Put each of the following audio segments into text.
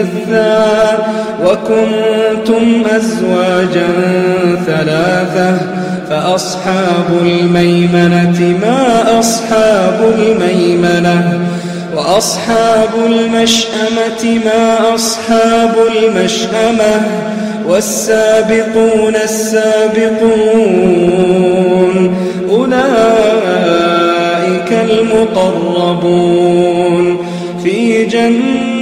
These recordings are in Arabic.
منبثا وكنتم أزواجا ثلاثة فأصحاب الميمنة ما أصحاب الميمنة وأصحاب المشأمة ما أصحاب المشأمة والسابقون السابقون أولئك المقربون في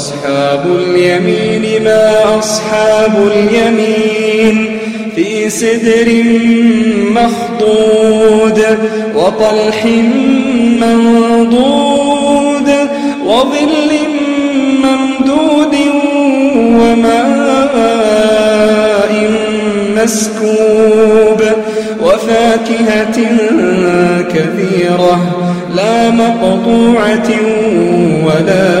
وأصحاب اليمين ما أصحاب اليمين في سدر مخضود وطلح منضود وظل ممدود وماء مسكوب وفاكهة كثيرة لا مقطوعة ولا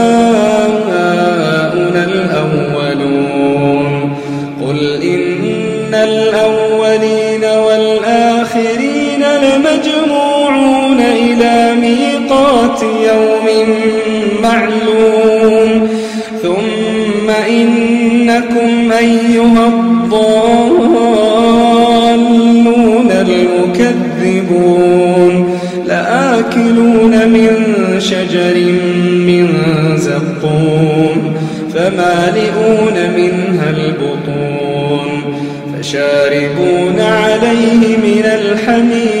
يوم معلوم. ثم إنكم أيها الضالون المكذبون. لآكلون من شجر من زقوم. فمالئون منها البطون. فشاربون عليه من الحميم.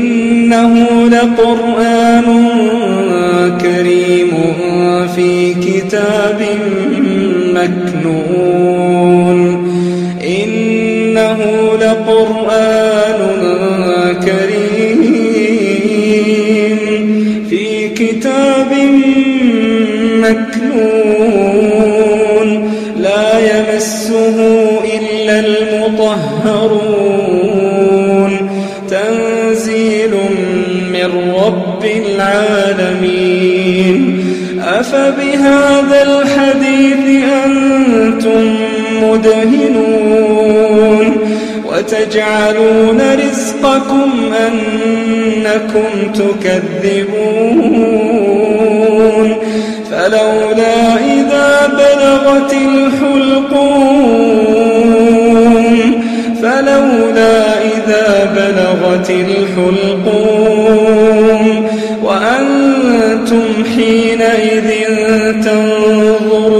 إنه لقرآن كريم في كتاب مكنون. إنه لقرآن كريم في كتاب مكنون. مدهنون وتجعلون رزقكم أنكم تكذبون فلولا إذا بلغت الحلقوم فلولا إذا بلغت الحلقوم وأنتم حينئذ تنظرون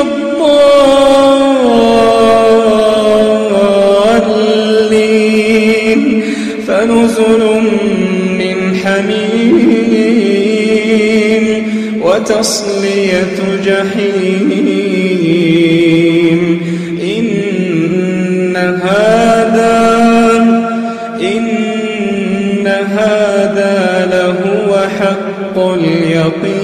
الضالين. فنزل من حميم وتصلية جحيم. إن هذا إن هذا لهو حق اليقين.